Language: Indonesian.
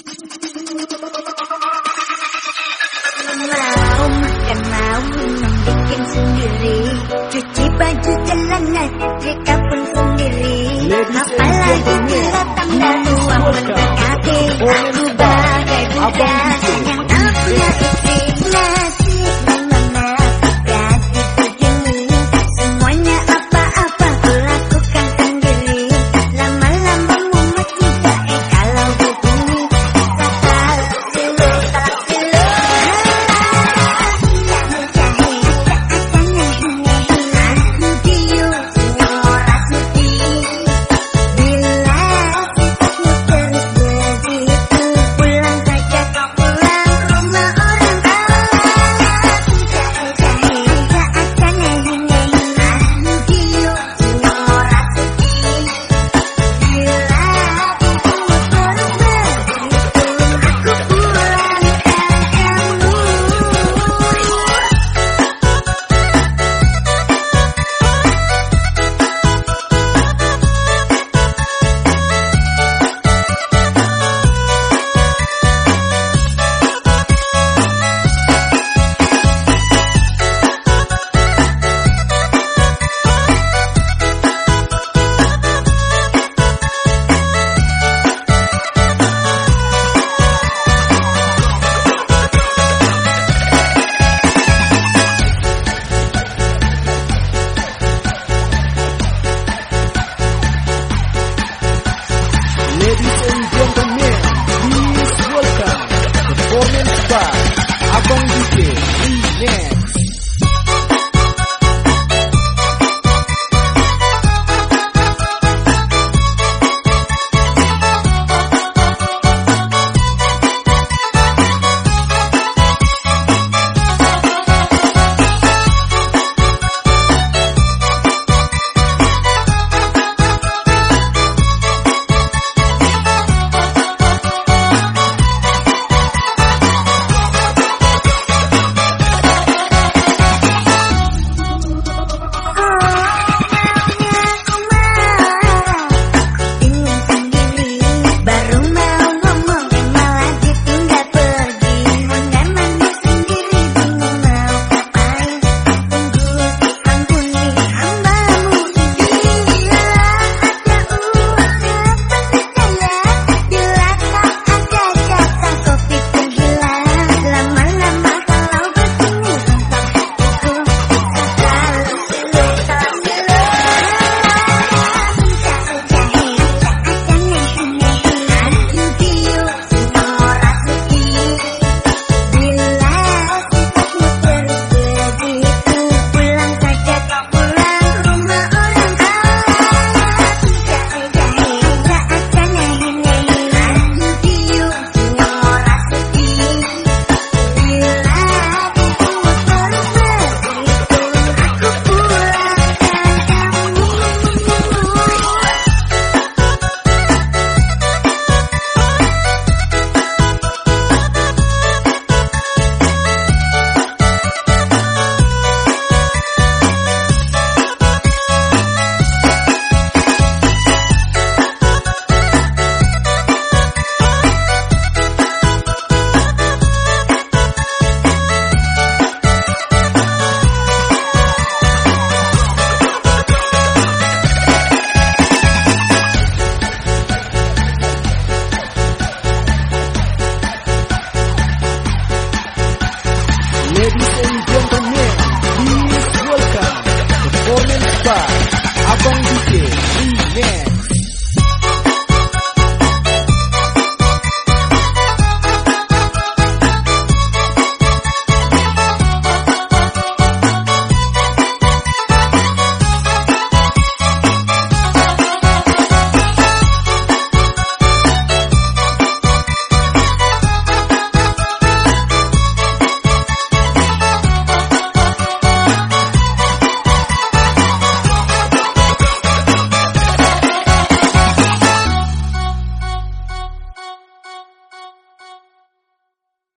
Mau makan mau minum bikin sendiri Cuci baju celana jika pun sendiri Apalagi bila tanda tua mendekati Aku bagai budak Bye.